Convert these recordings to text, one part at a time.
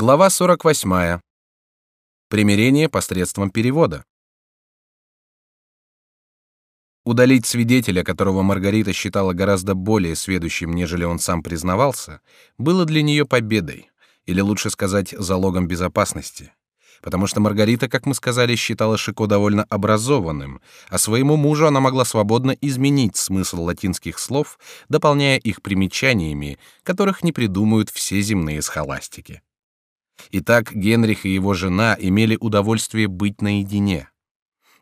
Глава 48. Примирение посредством перевода. Удалить свидетеля, которого Маргарита считала гораздо более сведущим, нежели он сам признавался, было для нее победой, или лучше сказать, залогом безопасности. Потому что Маргарита, как мы сказали, считала Шико довольно образованным, а своему мужу она могла свободно изменить смысл латинских слов, дополняя их примечаниями, которых не придумают все земные схоластики. Итак, Генрих и его жена имели удовольствие быть наедине.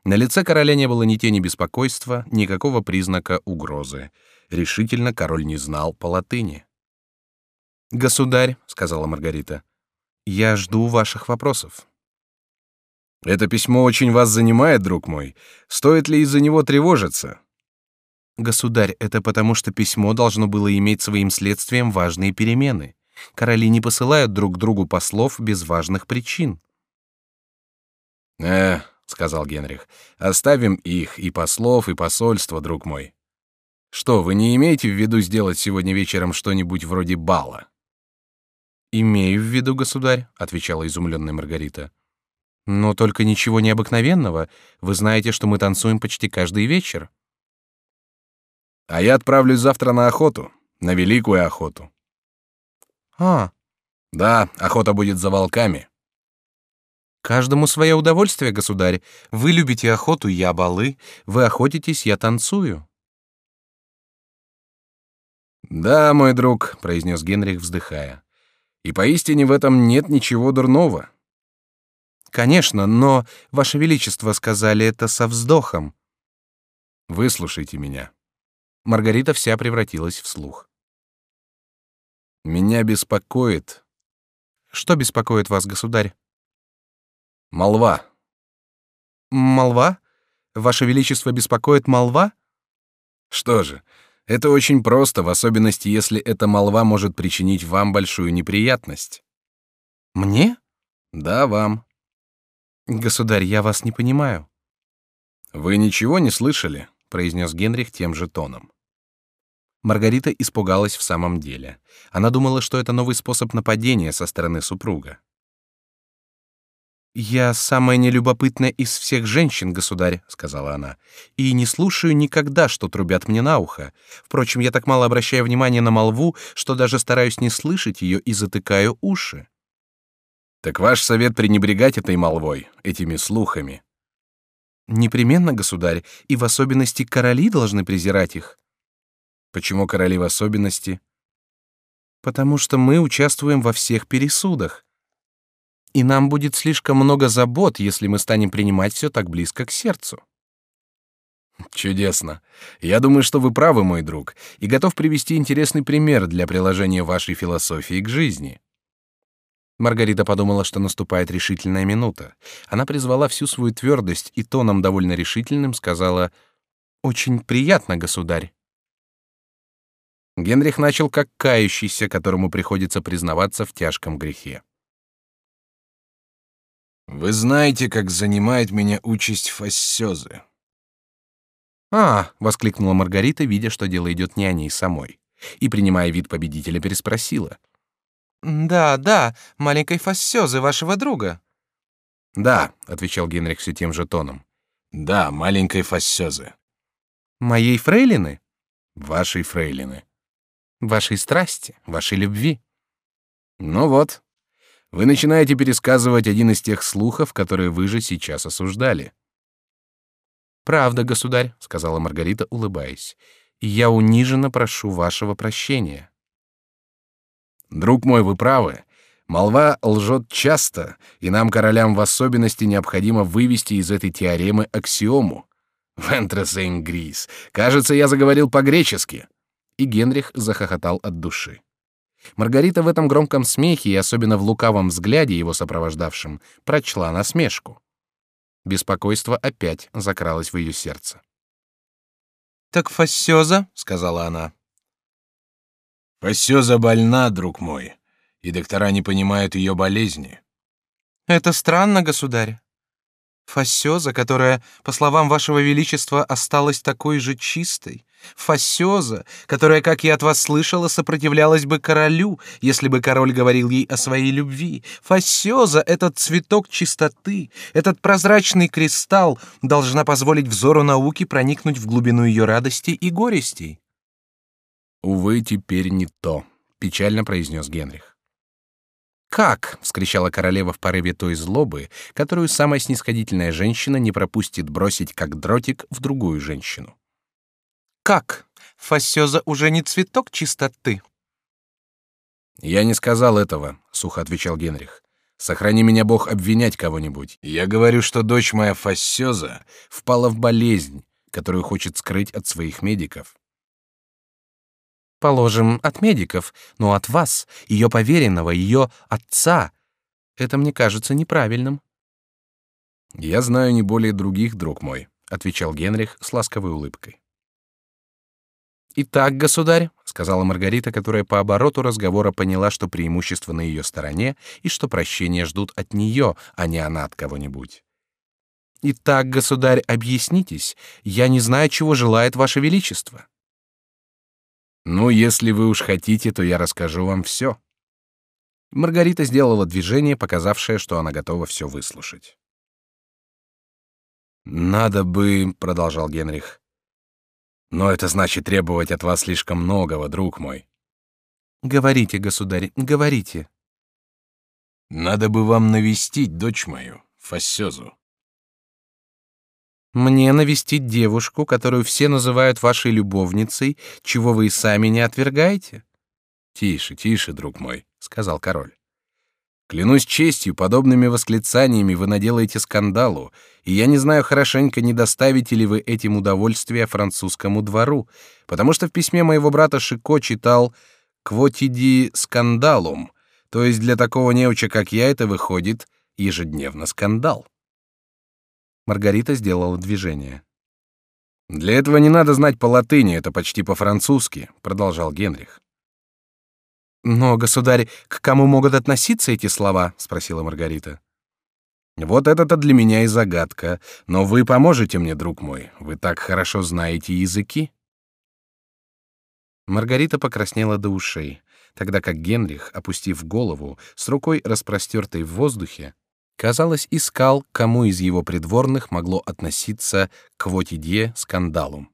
На лице короля не было ни тени беспокойства, никакого признака угрозы. Решительно король не знал по латыни. «Государь», — сказала Маргарита, — «я жду ваших вопросов». «Это письмо очень вас занимает, друг мой. Стоит ли из-за него тревожиться?» «Государь, это потому, что письмо должно было иметь своим следствием важные перемены. Короли не посылают друг другу послов без важных причин. «Э, — сказал Генрих, — оставим их, и послов, и посольства, друг мой. Что, вы не имеете в виду сделать сегодня вечером что-нибудь вроде бала?» «Имею в виду, государь», — отвечала изумленная Маргарита. «Но только ничего необыкновенного. Вы знаете, что мы танцуем почти каждый вечер». «А я отправлюсь завтра на охоту, на великую охоту. А. Да, охота будет за волками. Каждому свое удовольствие, государь. Вы любите охоту, я балы. Вы охотитесь, я танцую. Да, мой друг, произнес Генрих, вздыхая. И поистине в этом нет ничего дурного. Конечно, но ваше величество сказали это со вздохом. Выслушайте меня. Маргарита вся превратилась в слух. Меня беспокоит. Что беспокоит вас, государь? Молва. Молва? Ваше величество беспокоит молва? Что же, это очень просто, в особенности, если эта молва может причинить вам большую неприятность. Мне? Да, вам. Государь, я вас не понимаю. Вы ничего не слышали? произнес Генрих тем же тоном. Маргарита испугалась в самом деле. Она думала, что это новый способ нападения со стороны супруга. «Я самая нелюбопытная из всех женщин, государь», — сказала она, «и не слушаю никогда, что трубят мне на ухо. Впрочем, я так мало обращаю внимания на молву, что даже стараюсь не слышать ее и затыкаю уши». «Так ваш совет пренебрегать этой молвой, этими слухами?» «Непременно, государь, и в особенности короли должны презирать их. Почему короли в особенности? Потому что мы участвуем во всех пересудах. И нам будет слишком много забот, если мы станем принимать все так близко к сердцу. Чудесно. Я думаю, что вы правы, мой друг, и готов привести интересный пример для приложения вашей философии к жизни. Маргарита подумала, что наступает решительная минута. Она призвала всю свою твердость и тоном довольно решительным сказала: "Очень приятно, государь". Генрих начал как кающийся, которому приходится признаваться в тяжком грехе. Вы знаете, как занимает меня участь фассезы. А, воскликнула Маргарита, видя, что дело идет не о ней самой, и принимая вид победителя, переспросила: "Да, да, маленькой фассезы вашего друга". "Да", отвечал Генрих все тем же тоном. "Да, маленькой фассезы". "Моей фрейлины?" "Вашей фрейлины" вашей страсти, вашей любви. Ну вот, вы начинаете пересказывать один из тех слухов, которые вы же сейчас осуждали. Правда, государь, сказала Маргарита, улыбаясь. Я униженно прошу вашего прощения. Друг мой, вы правы. Молва лжет часто, и нам королям в особенности необходимо вывести из этой теоремы аксиому. Вентресенгрис. Кажется, я заговорил по-гречески и Генрих захохотал от души. Маргарита в этом громком смехе и особенно в лукавом взгляде его сопровождавшем прочла насмешку. Беспокойство опять закралось в ее сердце. Так Фассёза, сказала она. Фассёза больна, друг мой, и доктора не понимают ее болезни. Это странно, государь. Фасёза, которая, по словам вашего величества, осталась такой же чистой. Фасёза, которая, как я от вас слышала, сопротивлялась бы королю, если бы король говорил ей о своей любви. Фасёза, этот цветок чистоты, этот прозрачный кристалл, должна позволить взору науки проникнуть в глубину ее радости и горестей. Увы, теперь не то, печально произнес Генрих. «Как?» — вскричала королева в порыве той злобы, которую самая снисходительная женщина не пропустит бросить как дротик в другую женщину. «Как? Фасёза уже не цветок чистоты?» «Я не сказал этого», — сухо отвечал Генрих. «Сохрани меня, Бог, обвинять кого-нибудь. Я говорю, что дочь моя Фассёза впала в болезнь, которую хочет скрыть от своих медиков. Положим, от медиков, но от вас, ее поверенного, ее отца. Это мне кажется неправильным. Я знаю не более других, друг мой, отвечал Генрих с ласковой улыбкой. Итак, государь, сказала Маргарита, которая по обороту разговора поняла, что преимущество на ее стороне и что прощения ждут от нее, а не она от кого-нибудь. Итак, государь, объяснитесь. Я не знаю, чего желает ваше величество. Ну, если вы уж хотите, то я расскажу вам все. Маргарита сделала движение, показавшее, что она готова все выслушать. Надо бы, продолжал Генрих. Но это значит требовать от вас слишком многого, друг мой. Говорите, государь, говорите. Надо бы вам навестить дочь мою, Фассезу. Мне навестить девушку, которую все называют вашей любовницей, чего вы и сами не отвергаете? Тише, тише, друг мой, сказал король. Клянусь честью, подобными восклицаниями вы наделаете скандалу, и я не знаю хорошенько, не доставите ли вы этим удовольствия французскому двору, потому что в письме моего брата Шико читал «Квотиди скандалум», то есть для такого неуча, как я, это выходит ежедневно скандал. Маргарита сделала движение. Для этого не надо знать по латыни, это почти по-французски, продолжал Генрих. Но, государь, к кому могут относиться эти слова? спросила Маргарита. Вот это-то для меня и загадка. Но вы поможете мне, друг мой. Вы так хорошо знаете языки. Маргарита покраснела до ушей, тогда как Генрих, опустив голову, с рукой распростертой в воздухе, казалось, искал, кому из его придворных могло относиться к Вотидье скандалу.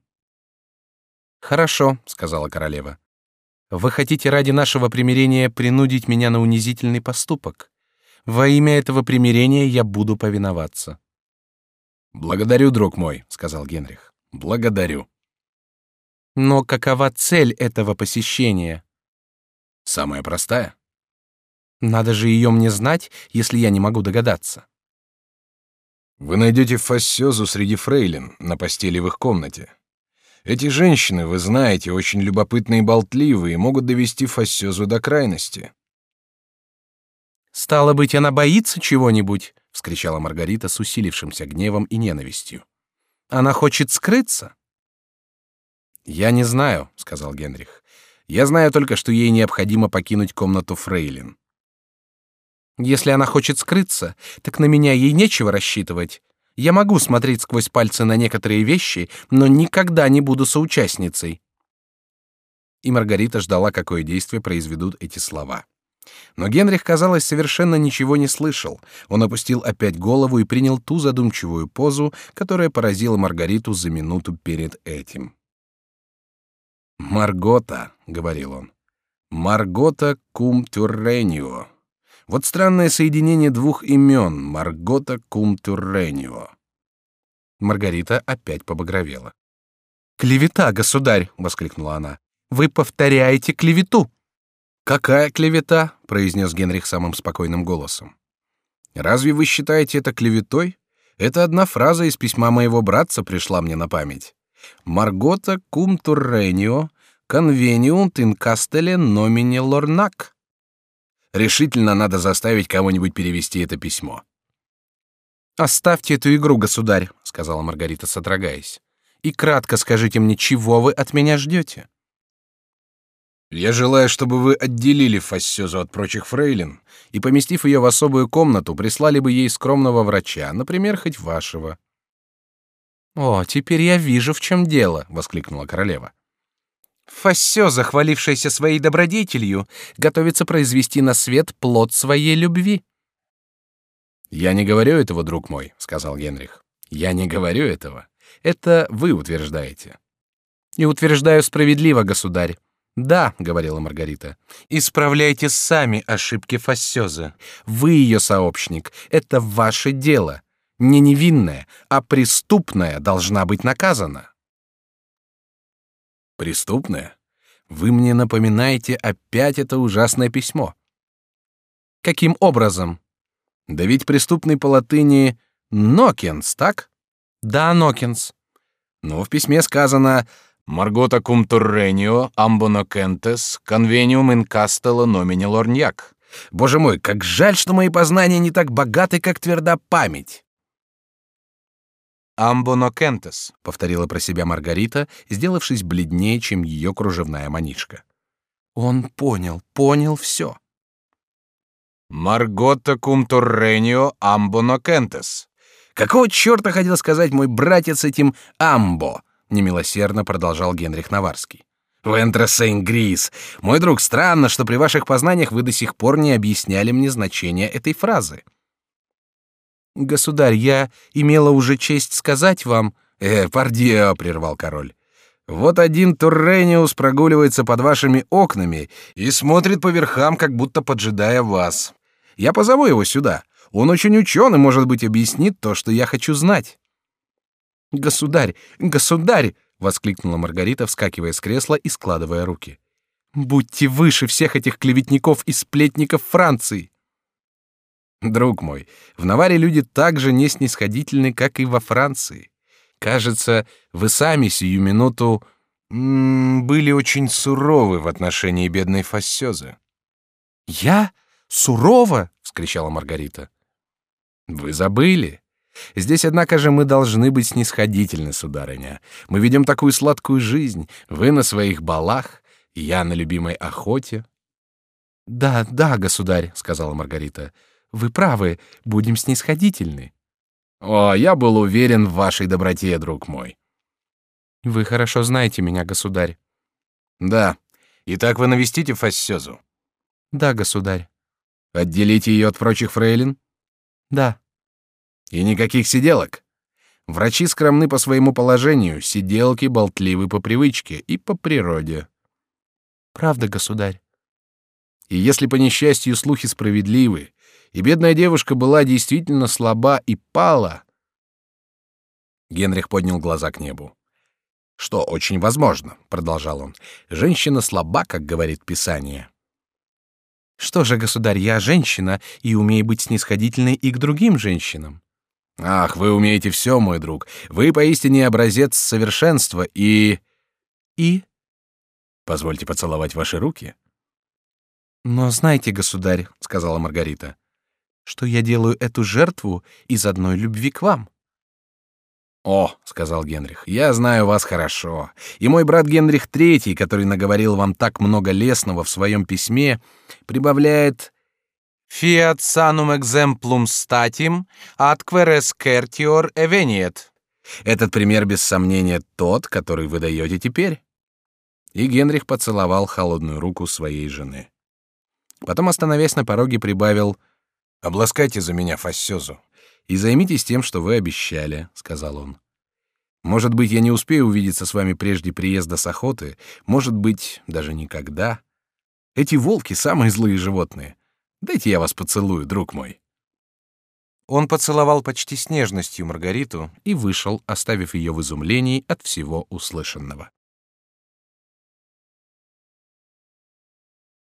«Хорошо», — сказала королева. «Вы хотите ради нашего примирения принудить меня на унизительный поступок? Во имя этого примирения я буду повиноваться». «Благодарю, друг мой», — сказал Генрих. «Благодарю». «Но какова цель этого посещения?» «Самая простая. Надо же ее мне знать, если я не могу догадаться. Вы найдете фассезу среди фрейлин на постели в их комнате. Эти женщины, вы знаете, очень любопытные и болтливые, могут довести фассезу до крайности. Стало быть, она боится чего-нибудь, вскричала Маргарита с усилившимся гневом и ненавистью. Она хочет скрыться. Я не знаю, сказал Генрих. Я знаю только, что ей необходимо покинуть комнату фрейлин. Если она хочет скрыться, так на меня ей нечего рассчитывать. Я могу смотреть сквозь пальцы на некоторые вещи, но никогда не буду соучастницей. И Маргарита ждала, какое действие произведут эти слова. Но Генрих, казалось, совершенно ничего не слышал. Он опустил опять голову и принял ту задумчивую позу, которая поразила Маргариту за минуту перед этим. «Маргота», — говорил он, — «Маргота кум тюрренио». Вот странное соединение двух имен Маргота кум Турренио. Маргарита опять побагровела. Клевета, государь, воскликнула она. Вы повторяете клевету. Какая клевета? произнес Генрих самым спокойным голосом. Разве вы считаете это клеветой? Это одна фраза из письма моего братца пришла мне на память. Маргота кум Турренио конвениунт ин кастеле номине лорнак. Решительно надо заставить кого-нибудь перевести это письмо. Оставьте эту игру, государь, сказала Маргарита, содрогаясь, и кратко скажите мне, чего вы от меня ждете. Я желаю, чтобы вы отделили Фассезу от прочих фрейлин и, поместив ее в особую комнату, прислали бы ей скромного врача, например, хоть вашего. О, теперь я вижу, в чем дело, воскликнула королева. Фассё, захвалившаяся своей добродетелью, готовится произвести на свет плод своей любви. Я не говорю этого, друг мой, сказал Генрих. Я не говорю этого. Это вы утверждаете. И утверждаю справедливо, государь. Да, говорила Маргарита. Исправляйте сами ошибки Фассёза. Вы ее сообщник. Это ваше дело. Не невинная, а преступная должна быть наказана. Преступная? Вы мне напоминаете опять это ужасное письмо. Каким образом? Да ведь преступный по латыни Нокенс, так? Да, Нокенс. Но в письме сказано Маргота cum turrenio ambono centes convenium in castello nomine lornьяк. Боже мой, как жаль, что мои познания не так богаты, как тверда память. Амбоно кентес, повторила про себя Маргарита, сделавшись бледнее, чем ее кружевная манишка. Он понял, понял все. Маргота кум турренио амбоно кентес. Какого черта хотел сказать мой братец этим амбо? немилосердно продолжал Генрих Наварский. Вентре Сен-Грис, мой друг, странно, что при ваших познаниях вы до сих пор не объясняли мне значение этой фразы. Государь, я имела уже честь сказать вам. Э, пардио, прервал король. Вот один Туррениус прогуливается под вашими окнами и смотрит по верхам, как будто поджидая вас. Я позову его сюда. Он очень ученый, может быть, объяснит то, что я хочу знать. Государь, государь! воскликнула Маргарита, вскакивая с кресла и складывая руки. Будьте выше всех этих клеветников и сплетников Франции. Друг мой, в Наваре люди так же неснисходительны, как и во Франции. Кажется, вы сами сию минуту м -м, были очень суровы в отношении бедной Фассёзы. Я сурова, вскричала Маргарита. Вы забыли? Здесь, однако же, мы должны быть снисходительны, сударыня. Мы ведем такую сладкую жизнь. Вы на своих балах, я на любимой охоте. Да, да, государь, сказала Маргарита. Вы правы, будем снисходительны. О, я был уверен в вашей доброте, друг мой. Вы хорошо знаете меня, государь. Да. Итак, вы навестите Фассезу. Да, государь. Отделите ее от прочих фрейлин. Да. И никаких сиделок. Врачи скромны по своему положению, сиделки болтливы по привычке и по природе. Правда, государь. И если по несчастью слухи справедливы, и бедная девушка была действительно слаба и пала, Генрих поднял глаза к небу. Что очень возможно, продолжал он. Женщина слаба, как говорит Писание. Что же, государь, я женщина и умею быть снисходительной и к другим женщинам. Ах, вы умеете все, мой друг. Вы поистине образец совершенства и... И? Позвольте поцеловать ваши руки. Но знаете, государь, сказала Маргарита, что я делаю эту жертву из одной любви к вам. О, сказал Генрих, я знаю вас хорошо, и мой брат Генрих III, который наговорил вам так много лестного в своем письме, прибавляет Fiat sanum exemplum statim, atque rescertior eveniet. Этот пример без сомнения тот, который вы даете теперь. И Генрих поцеловал холодную руку своей жены. Потом, остановясь на пороге, прибавил: "Обласкайте за меня Фассезу и займитесь тем, что вы обещали", сказал он. Может быть, я не успею увидеться с вами прежде приезда с охоты, может быть, даже никогда. Эти волки самые злые животные. Дайте я вас поцелую, друг мой. Он поцеловал почти с нежностью Маргариту и вышел, оставив ее в изумлении от всего услышанного.